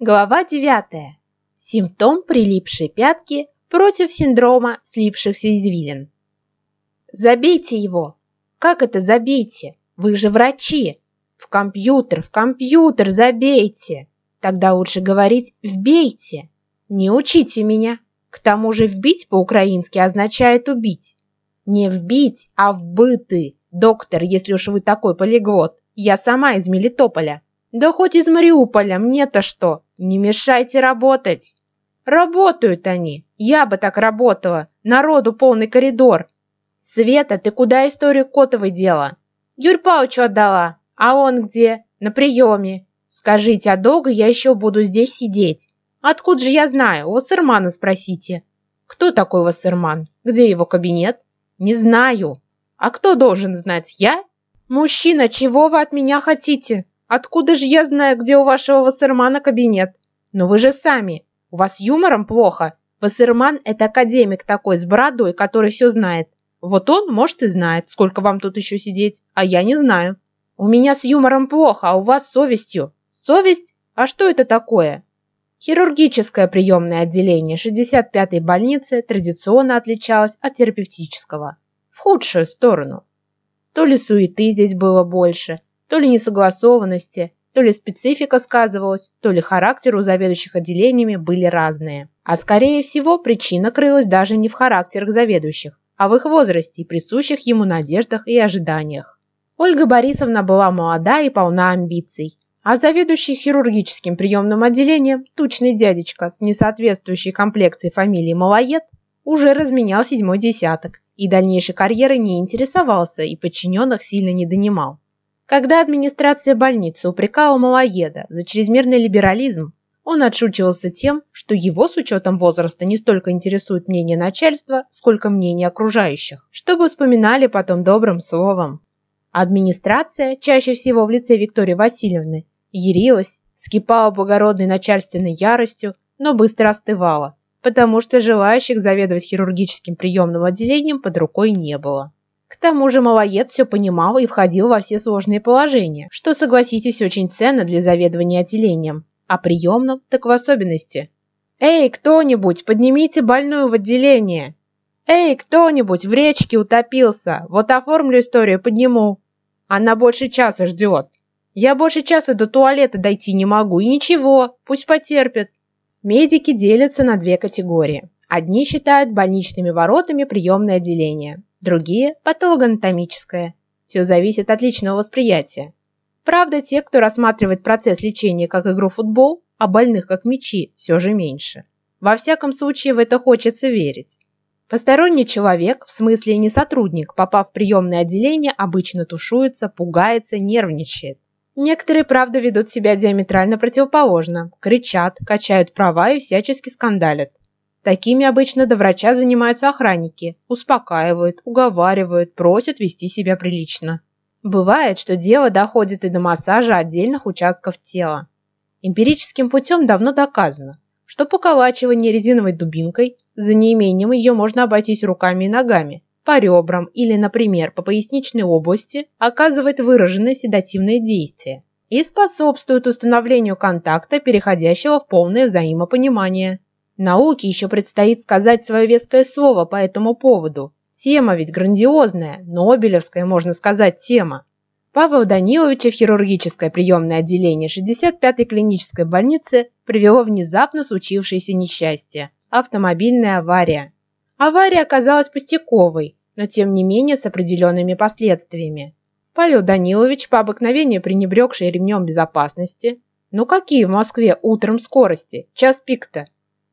Глава 9. Симптом прилипшей пятки против синдрома слипшихся извилин. Забейте его. Как это забейте? Вы же врачи. В компьютер, в компьютер забейте. Тогда лучше говорить «вбейте». Не учите меня. К тому же «вбить» по-украински означает «убить». Не «вбить», а «вбыты». Доктор, если уж вы такой полиглот. Я сама из Мелитополя. Да хоть из Мариуполя, мне-то что? Не мешайте работать. Работают они. Я бы так работала. Народу полный коридор. Света, ты куда историю Котовой дела? Юрь Павловичу отдала. А он где? На приеме. Скажите, а долго я еще буду здесь сидеть? Откуда же я знаю? У Вассермана спросите. Кто такой Вассерман? Где его кабинет? Не знаю. А кто должен знать? Я? Мужчина, чего вы от меня хотите? Откуда же я знаю, где у вашего Вассермана кабинет? Но вы же сами. У вас юмором плохо. Вассерман – это академик такой с бородой, который все знает. Вот он, может, и знает, сколько вам тут еще сидеть, а я не знаю. У меня с юмором плохо, а у вас совестью. Совесть? А что это такое? Хирургическое приемное отделение 65-й больницы традиционно отличалось от терапевтического. В худшую сторону. То ли суеты здесь было больше, то ли несогласованности, то ли специфика сказывалась, то ли характер у заведующих отделениями были разные. А скорее всего, причина крылась даже не в характерах заведующих, а в их возрасте и присущих ему надеждах и ожиданиях. Ольга Борисовна была молода и полна амбиций, а заведующий хирургическим приемным отделением, тучный дядечка с несоответствующей комплекцией фамилии Малоед, уже разменял седьмой десяток и дальнейшей карьеры не интересовался и подчиненных сильно не донимал. Когда администрация больницы упрекала малоеда за чрезмерный либерализм, он отшучивался тем, что его с учетом возраста не столько интересует мнение начальства, сколько мнение окружающих, чтобы вспоминали потом добрым словом. Администрация, чаще всего в лице Виктории Васильевны, ярилась, скипала благородной начальственной яростью, но быстро остывала, потому что желающих заведовать хирургическим приемным отделением под рукой не было. К тому же малоед все понимал и входил во все сложные положения, что, согласитесь, очень ценно для заведования отделением, а приемном так в особенности. «Эй, кто-нибудь, поднимите больную в отделение!» «Эй, кто-нибудь, в речке утопился! Вот оформлю историю, подниму!» Она больше часа ждет. Я больше часа до туалета дойти не могу, и ничего, пусть потерпит. Медики делятся на две категории. Одни считают больничными воротами приемное отделение, другие – патологоанатомическое. Все зависит от личного восприятия. Правда, те, кто рассматривает процесс лечения как игру в футбол, а больных как мячи, все же меньше. Во всяком случае, в это хочется верить. Посторонний человек, в смысле не сотрудник, попав в приемное отделение, обычно тушуется, пугается, нервничает. Некоторые, правда, ведут себя диаметрально противоположно, кричат, качают права и всячески скандалят. Такими обычно до врача занимаются охранники, успокаивают, уговаривают, просят вести себя прилично. Бывает, что дело доходит и до массажа отдельных участков тела. Эмпирическим путем давно доказано, что поколачивание резиновой дубинкой за неимением ее можно обойтись руками и ногами, по ребрам или, например, по поясничной области оказывает выраженное седативное действие и способствует установлению контакта, переходящего в полное взаимопонимание. Науке еще предстоит сказать свое веское слово по этому поводу. Тема ведь грандиозная, Нобелевская, можно сказать, тема. Павла Даниловича в хирургическое приемное отделение 65-й клинической больницы привело внезапно случившееся несчастье – автомобильная авария. Авария оказалась пустяковой, но тем не менее с определенными последствиями. Павел Данилович, по обыкновению пренебрегший ремнем безопасности, ну какие в Москве утром скорости, час пик-то,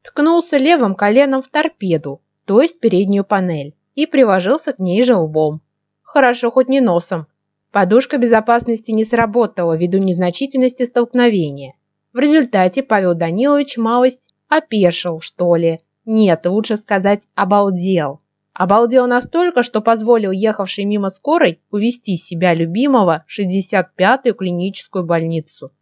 ткнулся левым коленом в торпеду, то есть переднюю панель, и приложился к ней же лбом. Хорошо хоть не носом. Подушка безопасности не сработала ввиду незначительности столкновения. В результате Павел Данилович малость опешил, что ли. Нет, лучше сказать обалдел. Обалдел настолько, что позволил ехавшей мимо скорой увести себя любимого в 65-ю клиническую больницу.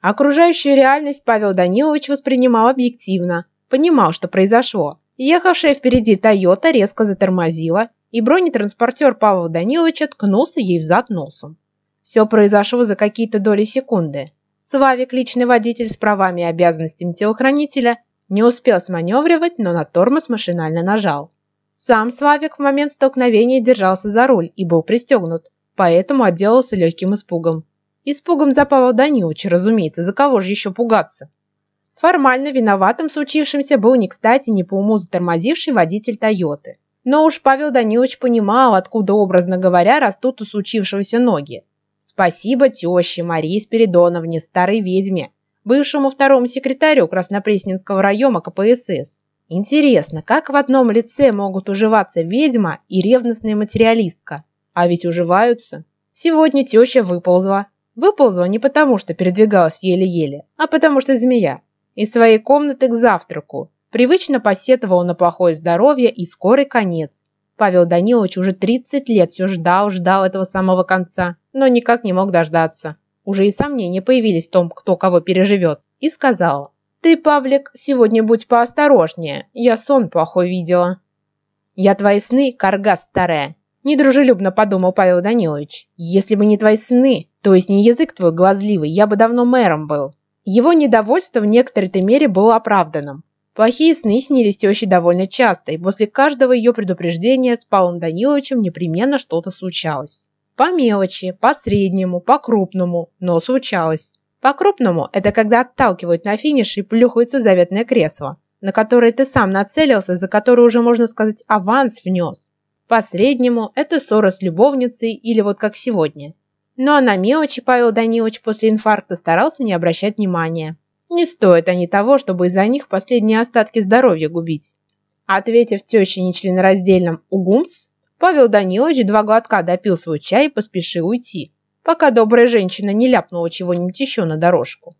Окружающую реальность Павел Данилович воспринимал объективно, понимал, что произошло. Ехавшая впереди Тойота резко затормозила, и бронетранспортер Павла Даниловича ткнулся ей в зад носом. Все произошло за какие-то доли секунды. Славик, личный водитель с правами и обязанностями телохранителя, не успел сманевривать, но на тормоз машинально нажал. Сам Славик в момент столкновения держался за руль и был пристегнут, поэтому отделался легким испугом. Испугом за Павла Даниловича, разумеется, за кого же еще пугаться? Формально виноватым случившимся был не кстати не по уму затормозивший водитель Тойоты. Но уж Павел Данилович понимал, откуда, образно говоря, растут у случившегося ноги. Спасибо теще Марии Спиридоновне, старой ведьме, бывшему второму секретарю Краснопресненского района КПСС. Интересно, как в одном лице могут уживаться ведьма и ревностная материалистка? А ведь уживаются. Сегодня теща выползла. Выползла не потому, что передвигалась еле-еле, а потому что змея. Из своей комнаты к завтраку. Привычно посетовала на плохое здоровье и скорый конец. Павел Данилович уже 30 лет все ждал, ждал этого самого конца, но никак не мог дождаться. Уже и сомнения появились в том, кто кого переживет. И сказал, «Ты, Павлик, сегодня будь поосторожнее, я сон плохой видела». «Я твои сны, карга старая», – недружелюбно подумал Павел Данилович. «Если бы не твои сны, то есть не язык твой глазливый, я бы давно мэром был». Его недовольство в некоторой-то мере было оправданным. Плохие сны снились теще довольно часто, и после каждого ее предупреждения с Павлом Даниловичем непременно что-то случалось. По мелочи, по среднему, по крупному, но случалось. По крупному – это когда отталкивают на финише и плюхаются заветное кресло, на которое ты сам нацелился, за которое уже, можно сказать, аванс внес. По среднему – это ссора с любовницей или вот как сегодня. А на мелочи Павел Данилович после инфаркта старался не обращать внимания. Не стоят они того, чтобы из-за них последние остатки здоровья губить. Ответив теще нечленораздельным «Угумс», Павел Данилович два глотка допил свой чай и поспешил уйти, пока добрая женщина не ляпнула чего-нибудь еще на дорожку.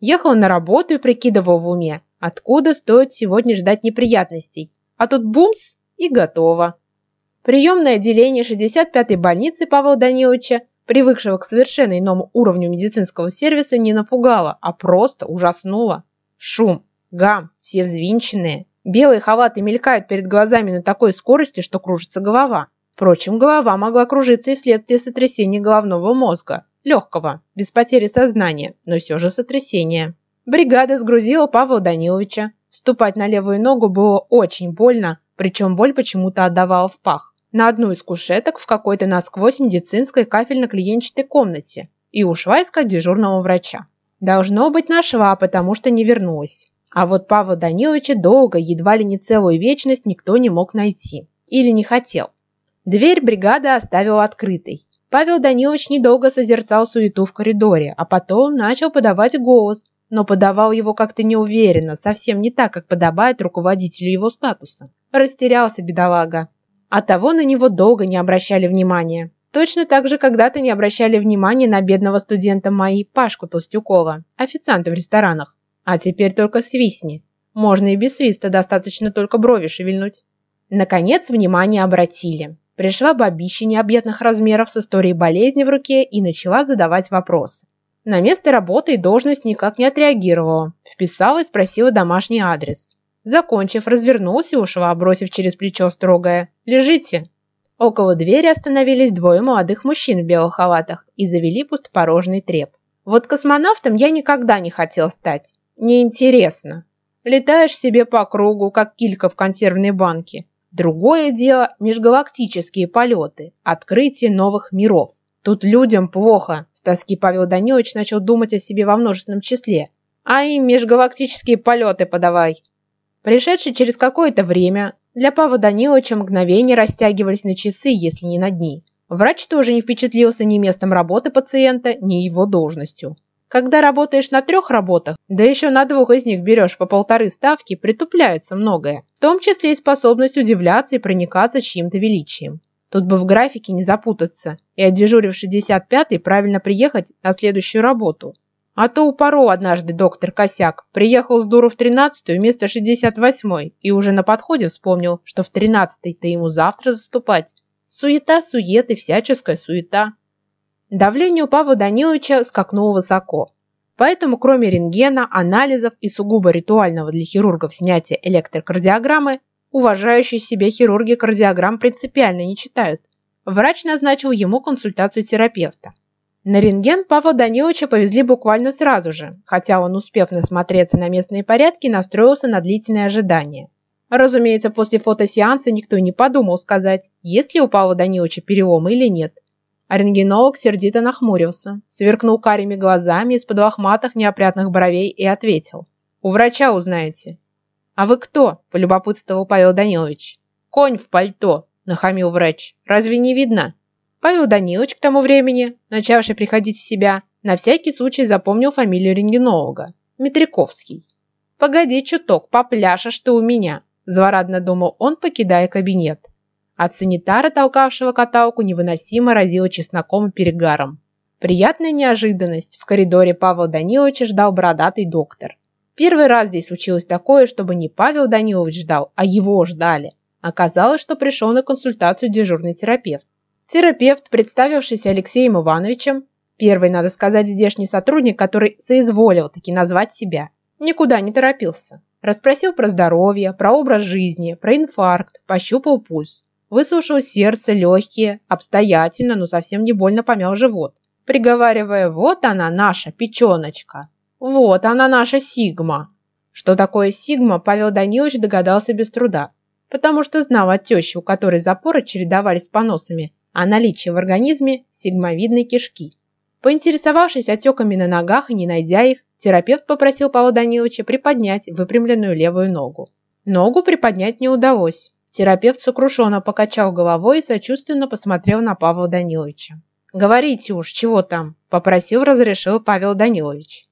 Ехал на работу и прикидывал в уме, откуда стоит сегодня ждать неприятностей. А тут бумс и готово. Приемное отделение 65-й больницы Павла Даниловича привыкшего к совершенно иному уровню медицинского сервиса, не напугало, а просто ужаснуло. Шум, гам, все взвинченные. Белые халаты мелькают перед глазами на такой скорости, что кружится голова. Впрочем, голова могла кружиться и вследствие сотрясения головного мозга. Легкого, без потери сознания, но все же сотрясение. Бригада сгрузила Павла Даниловича. Ступать на левую ногу было очень больно, причем боль почему-то отдавала в пах на одну из кушеток в какой-то насквозь медицинской кафельно-клиенчатой комнате и ушла искать дежурного врача. Должно быть, нашла, потому что не вернулась. А вот Павла Даниловича долго, едва ли не целую вечность, никто не мог найти. Или не хотел. Дверь бригады оставила открытой. Павел Данилович недолго созерцал суету в коридоре, а потом начал подавать голос, но подавал его как-то неуверенно, совсем не так, как подобает руководителю его статуса. Растерялся бедолага. Оттого на него долго не обращали внимания. Точно так же когда-то не обращали внимания на бедного студента мои Пашку Толстюкова, официанта в ресторанах. А теперь только свистни. Можно и без свиста, достаточно только брови шевельнуть. Наконец, внимание обратили. Пришла бабища необъятных размеров с историей болезни в руке и начала задавать вопросы. На место работы и должность никак не отреагировала. Вписала и спросила домашний адрес. Закончив, развернулся и ушла, бросив через плечо строгое «Лежите». Около двери остановились двое молодых мужчин в белых халатах и завели пустопорожный треп. Вот космонавтом я никогда не хотел стать. Неинтересно. Летаешь себе по кругу, как килька в консервной банке. Другое дело – межгалактические полеты, открытие новых миров. Тут людям плохо, с тоски Павел Данилович начал думать о себе во множественном числе. А им межгалактические полеты подавай. Пришедшие через какое-то время, для Павла Даниловича мгновения растягивались на часы, если не на дни. Врач тоже не впечатлился ни местом работы пациента, ни его должностью. Когда работаешь на трех работах, да еще на двух из них берешь по полторы ставки, притупляется многое, в том числе и способность удивляться и проникаться чьим-то величием. Тут бы в графике не запутаться и, отдежурив 65-й, правильно приехать на следующую работу. А то упорол однажды доктор Косяк. Приехал с дуру в тринадцатую вместо шестьдесят восьмой и уже на подходе вспомнил, что в тринадцатой-то ему завтра заступать. Суета, сует и всяческая суета. Давление у Павла Даниловича скакнуло высоко. Поэтому, кроме рентгена, анализов и сугубо ритуального для хирургов снятия электрокардиограммы, уважающие себя хирурги кардиограмм принципиально не читают. Врач назначил ему консультацию терапевта. На рентген Павла Даниловича повезли буквально сразу же, хотя он, успев насмотреться на местные порядки, настроился на длительное ожидание. Разумеется, после фотосеанса никто не подумал сказать, есть ли у Павла Даниловича перелом или нет. А рентгенолог сердито нахмурился, сверкнул карими глазами из-под лохматых неопрятных бровей и ответил. «У врача узнаете». «А вы кто?» – полюбопытствовал Павел Данилович. «Конь в пальто», – нахамил врач. «Разве не видно?» Павел Данилович к тому времени, начавший приходить в себя, на всякий случай запомнил фамилию рентгенолога – Митряковский. «Погоди чуток, попляшешь ты у меня», – злорадно думал он, покидая кабинет. От санитара, толкавшего каталку, невыносимо разило чесноком и перегаром. Приятная неожиданность. В коридоре Павла Даниловича ждал бородатый доктор. Первый раз здесь случилось такое, чтобы не Павел Данилович ждал, а его ждали. Оказалось, что пришел на консультацию дежурный терапевт. Терапевт, представившийся Алексеем Ивановичем, первый, надо сказать, здешний сотрудник, который соизволил таки назвать себя, никуда не торопился. Расспросил про здоровье, про образ жизни, про инфаркт, пощупал пульс. Выслушал сердце, легкие, обстоятельно, но совсем не больно помял живот, приговаривая «Вот она, наша печеночка! Вот она, наша сигма!» Что такое сигма, Павел Данилович догадался без труда, потому что знал от тещи, у которой запоры чередовались с поносами, о наличии в организме сигмовидной кишки. Поинтересовавшись отеками на ногах и не найдя их, терапевт попросил Павла Даниловича приподнять выпрямленную левую ногу. Ногу приподнять не удалось. Терапевт сокрушенно покачал головой и сочувственно посмотрел на Павла Даниловича. «Говорите уж, чего там?» – попросил, разрешил Павел Данилович.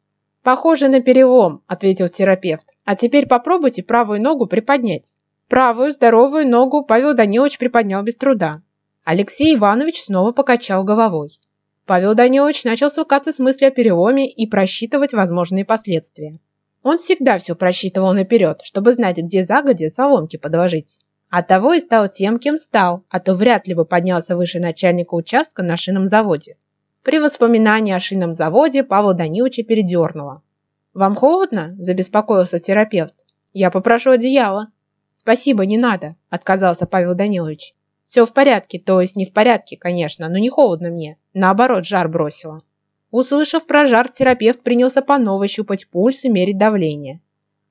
«Похоже на перелом», – ответил терапевт. «А теперь попробуйте правую ногу приподнять». Правую здоровую ногу Павел Данилович приподнял без труда. Алексей Иванович снова покачал головой. Павел Данилович начал свыкаться с мыслью о переломе и просчитывать возможные последствия. Он всегда все просчитывал наперед, чтобы знать, где загодя соломки подложить. Оттого и стал тем, кем стал, а то вряд ли бы поднялся выше начальника участка на шинном заводе. При воспоминании о шинном заводе Павла Даниловича передернуло. «Вам холодно?» – забеспокоился терапевт. «Я попрошу одеяло». «Спасибо, не надо», – отказался Павел Данилович. Все в порядке, то есть не в порядке, конечно, но не холодно мне. Наоборот, жар бросило. Услышав про жар, терапевт принялся по новой щупать пульс и мерить давление.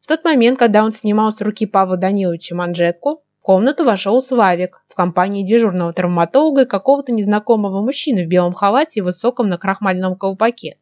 В тот момент, когда он снимал с руки Павла Даниловича манжетку, в комнату вошел Славик в компании дежурного травматолога и какого-то незнакомого мужчины в белом халате и высоком накрахмальном колпаке.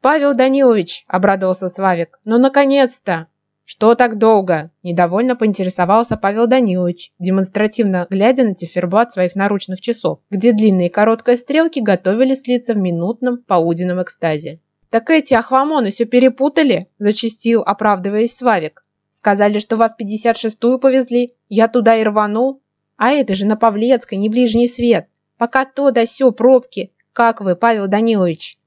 «Павел Данилович!» – обрадовался Славик. «Ну, наконец-то!» «Что так долго?» – недовольно поинтересовался Павел Данилович, демонстративно глядя на циферблат своих наручных часов, где длинные и короткие стрелки готовили слиться в минутном полуденном экстазе. «Так эти ахвамоны все перепутали?» – зачастил, оправдываясь Славик. «Сказали, что вас 56-ю повезли, я туда и рванул. А это же на Павлецкой, не ближний свет. Пока то да сё пробки. Как вы, Павел Данилович?»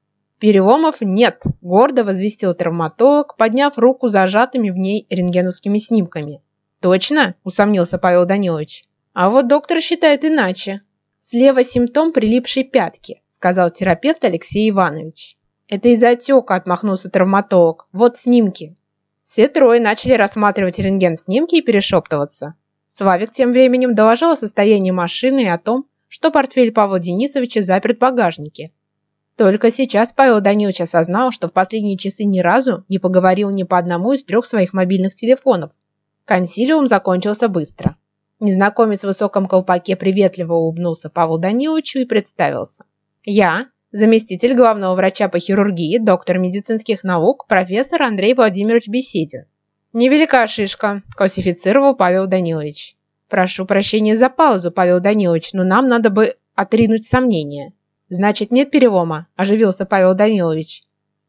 «Переломов нет», – гордо возвестил травматолог, подняв руку зажатыми в ней рентгеновскими снимками. «Точно?» – усомнился Павел Данилович. «А вот доктор считает иначе. Слева симптом прилипшей пятки», – сказал терапевт Алексей Иванович. «Это из-за отека», – отмахнулся травматолог. «Вот снимки». Все трое начали рассматривать рентген-снимки и перешептываться. Славик тем временем доложил о состоянии машины и о том, что портфель Павла Денисовича заперт в багажнике, только сейчас Павел Данилович осознал, что в последние часы ни разу не поговорил ни по одному из трех своих мобильных телефонов. Консилиум закончился быстро. Незнакомец в высоком колпаке приветливо улыбнулся Павлу Даниловичу и представился. «Я, заместитель главного врача по хирургии, доктор медицинских наук, профессор Андрей Владимирович Беседин». «Невелика шишка», – классифицировал Павел Данилович. «Прошу прощения за паузу, Павел Данилович, но нам надо бы отринуть сомнения». «Значит, нет перелома?» – оживился Павел Данилович.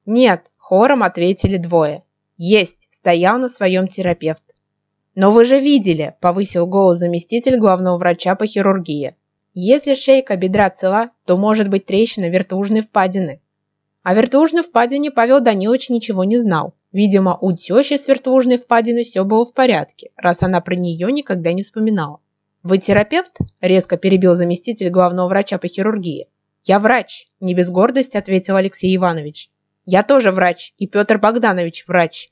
«Нет», – хором ответили двое. «Есть», – стоял на своем терапевт. «Но вы же видели», – повысил голос заместитель главного врача по хирургии. «Если шейка бедра цела, то может быть трещина вертужной впадины». О вертужной впадине Павел Данилович ничего не знал. Видимо, у тещи с вертужной впадиной все было в порядке, раз она про нее никогда не вспоминала. «Вы терапевт?» – резко перебил заместитель главного врача по хирургии. «Я врач», – не без гордости ответил Алексей Иванович. «Я тоже врач, и Петр Богданович врач».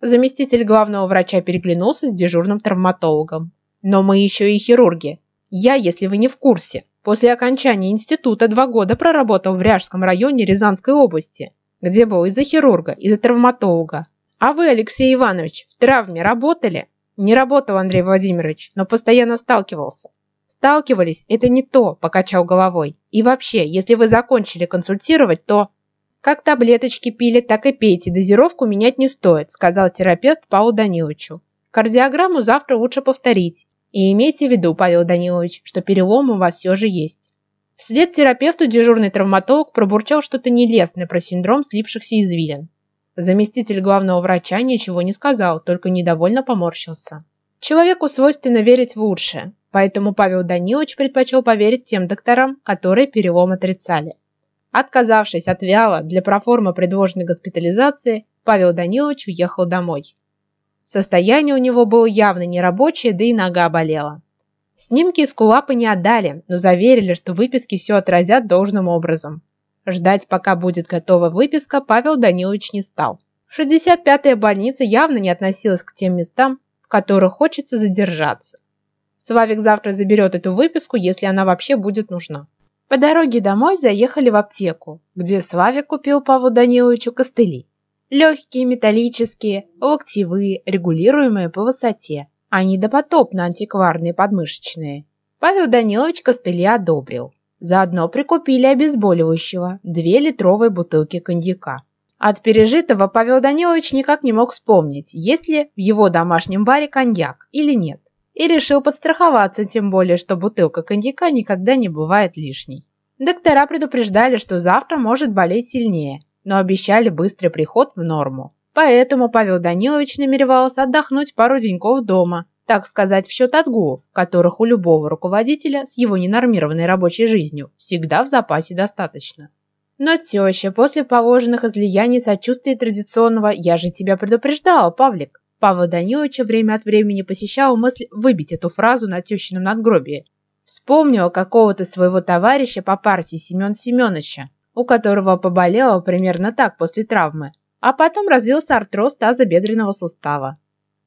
Заместитель главного врача переглянулся с дежурным травматологом. «Но мы еще и хирурги. Я, если вы не в курсе», После окончания института два года проработал в Ряжском районе Рязанской области, где был из-за хирурга, из-за травматолога. А вы, Алексей Иванович, в травме работали? Не работал, Андрей Владимирович, но постоянно сталкивался. Сталкивались – это не то, покачал головой. И вообще, если вы закончили консультировать, то... Как таблеточки пили, так и пейте, дозировку менять не стоит, сказал терапевт Павлу Даниловичу. Кардиограмму завтра лучше повторить. И имейте в виду, Павел Данилович, что перелом у вас все же есть. Вслед терапевту дежурный травматолог пробурчал что-то нелестное про синдром слипшихся извилин. Заместитель главного врача ничего не сказал, только недовольно поморщился. Человеку свойственно верить в лучшее, поэтому Павел Данилович предпочел поверить тем докторам, которые перелом отрицали. Отказавшись от вяла для проформы предложенной госпитализации, Павел Данилович уехал домой. Состояние у него было явно нерабочее, да и нога болела. Снимки из кулапа не отдали, но заверили, что выписки все отразят должным образом. Ждать, пока будет готова выписка, Павел Данилович не стал. 65-я больница явно не относилась к тем местам, в которых хочется задержаться. Славик завтра заберет эту выписку, если она вообще будет нужна. По дороге домой заехали в аптеку, где Славик купил Павлу Даниловичу костыли. Легкие, металлические, локтевые, регулируемые по высоте, а не допотопно антикварные подмышечные. Павел Данилович костыли одобрил. Заодно прикупили обезболивающего, две литровые бутылки коньяка. От пережитого Павел Данилович никак не мог вспомнить, есть ли в его домашнем баре коньяк или нет. И решил подстраховаться, тем более, что бутылка коньяка никогда не бывает лишней. Доктора предупреждали, что завтра может болеть сильнее, но обещали быстрый приход в норму. Поэтому Павел Данилович намеревался отдохнуть пару деньков дома, так сказать, в счет отгулов, которых у любого руководителя с его ненормированной рабочей жизнью всегда в запасе достаточно. Но теща после положенных излияний сочувствия традиционного «я же тебя предупреждала, Павлик», Павла Даниловича время от времени посещала мысль выбить эту фразу на тещином надгробии. Вспомнила какого-то своего товарища по партии Семен Семеновича, у которого поболело примерно так после травмы, а потом развился артроз тазобедренного сустава.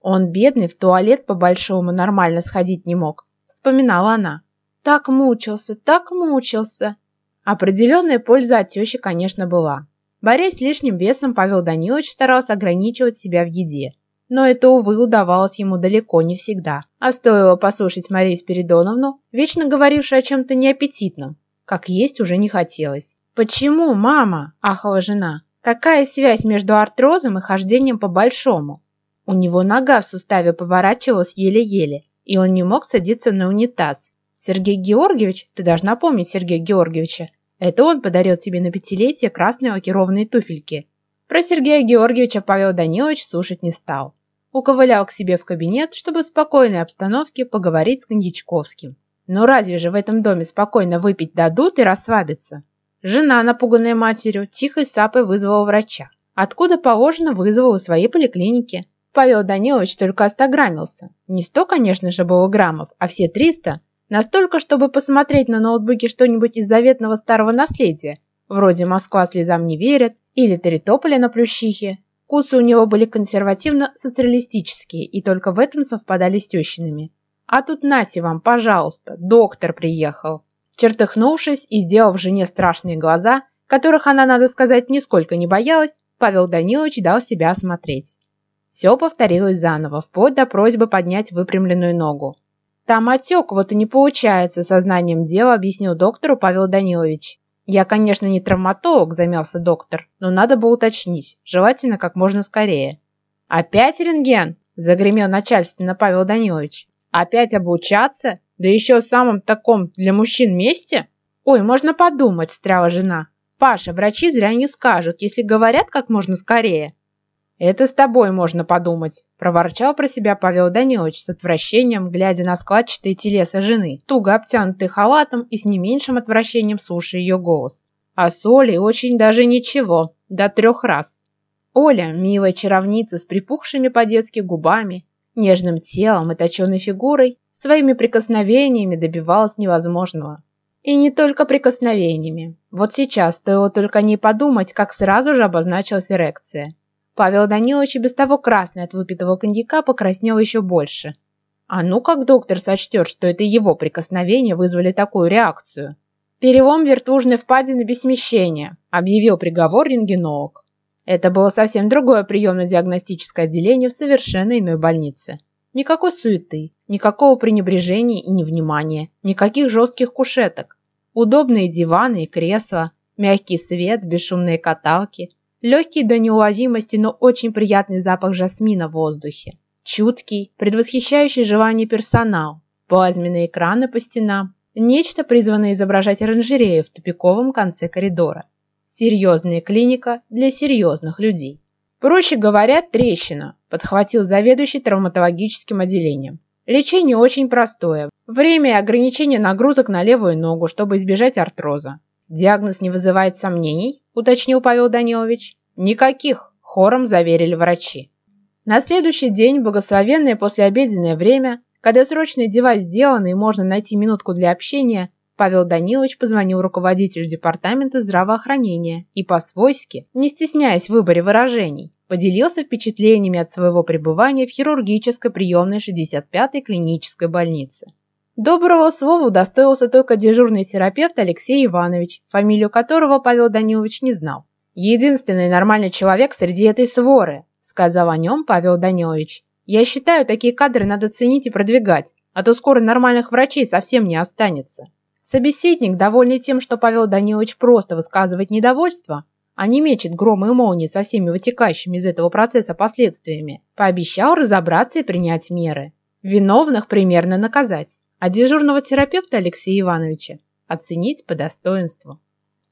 Он, бедный, в туалет по-большому нормально сходить не мог, вспоминала она. Так мучился, так мучился. Определенная польза от тещи, конечно, была. Борясь с лишним весом, Павел Данилович старался ограничивать себя в еде. Но это, увы, удавалось ему далеко не всегда. А стоило послушать Марию Спиридоновну, вечно говорившую о чем-то неаппетитном, как есть уже не хотелось. «Почему, мама?» – ахала жена. «Какая связь между артрозом и хождением по-большому?» У него нога в суставе поворачивалась еле-еле, и он не мог садиться на унитаз. «Сергей Георгиевич, ты должна помнить Сергея Георгиевича, это он подарил тебе на пятилетие красные лакированные туфельки». Про Сергея Георгиевича Павел Данилович слушать не стал. Уковылял к себе в кабинет, чтобы в спокойной обстановке поговорить с Коньячковским. Но разве же в этом доме спокойно выпить дадут и расслабиться? Жена, напуганная матерью, тихой сапой вызвала врача. Откуда положено, вызвала своей поликлиники. Павел Данилович только остаграммился. Не сто, конечно же, было граммов, а все триста. Настолько, чтобы посмотреть на ноутбуке что-нибудь из заветного старого наследия, вроде «Москва слезам не верит» или «Теритополя на Плющихе». Вкусы у него были консервативно-социалистические и только в этом совпадали с тещиными. А тут нате вам, пожалуйста, доктор приехал. Чертыхнувшись и сделав жене страшные глаза, которых она, надо сказать, нисколько не боялась, Павел Данилович дал себя осмотреть. Все повторилось заново, вплоть до просьбы поднять выпрямленную ногу. «Там отек, вот и не получается», – сознанием дела объяснил доктору Павел Данилович. «Я, конечно, не травматолог», – замялся доктор, – «но надо бы уточнить, желательно как можно скорее». «Опять рентген?» – загремел начальственно Павел Данилович. «Опять обучаться?» Да еще в самом таком для мужчин месте? Ой, можно подумать, встряла жена. Паша, врачи зря не скажут, если говорят как можно скорее. Это с тобой можно подумать, проворчал про себя Павел Данилович с отвращением, глядя на складчатые телеса жены, туго обтянутый халатом и с не меньшим отвращением слушая ее голос. А с Олей очень даже ничего, до трех раз. Оля, милая чаровница с припухшими по-детски губами, нежным телом и точеной фигурой, своими прикосновениями добивалась невозможного. И не только прикосновениями. Вот сейчас стоило только не подумать, как сразу же обозначилась эрекция. Павел Данилович и без того красный от выпитого коньяка покраснел еще больше. А ну как доктор сочтет, что это его прикосновения вызвали такую реакцию? Перелом вертужной впадины без смещения, объявил приговор рентгенолог. Это было совсем другое приемно-диагностическое отделение в совершенно иной больнице. Никакой суеты, никакого пренебрежения и невнимания, никаких жестких кушеток. Удобные диваны и кресла, мягкий свет, бесшумные каталки, легкий до неуловимости, но очень приятный запах жасмина в воздухе, чуткий, предвосхищающий желание персонал, плазменные экраны по стенам, нечто, призванное изображать оранжерею в тупиковом конце коридора. Серьезная клиника для серьезных людей. Проще говоря, трещина, подхватил заведующий травматологическим отделением. Лечение очень простое. Время и ограничение нагрузок на левую ногу, чтобы избежать артроза. Диагноз не вызывает сомнений, уточнил Павел Данилович. Никаких, хором заверили врачи. На следующий день, благословенное послеобеденное время, когда срочные дела сделаны и можно найти минутку для общения, Павел Данилович позвонил руководителю департамента здравоохранения и по-свойски, не стесняясь в выборе выражений, поделился впечатлениями от своего пребывания в хирургической приемной 65-й клинической больнице. Доброго слова удостоился только дежурный терапевт Алексей Иванович, фамилию которого Павел Данилович не знал. «Единственный нормальный человек среди этой своры», сказал о нем Павел Данилович. «Я считаю, такие кадры надо ценить и продвигать, а то скоро нормальных врачей совсем не останется». Собеседник, довольный тем, что Павел Данилович просто высказывает недовольство, а не мечет громы и молнии со всеми вытекающими из этого процесса последствиями, пообещал разобраться и принять меры. Виновных примерно наказать, а дежурного терапевта Алексея Ивановича оценить по достоинству.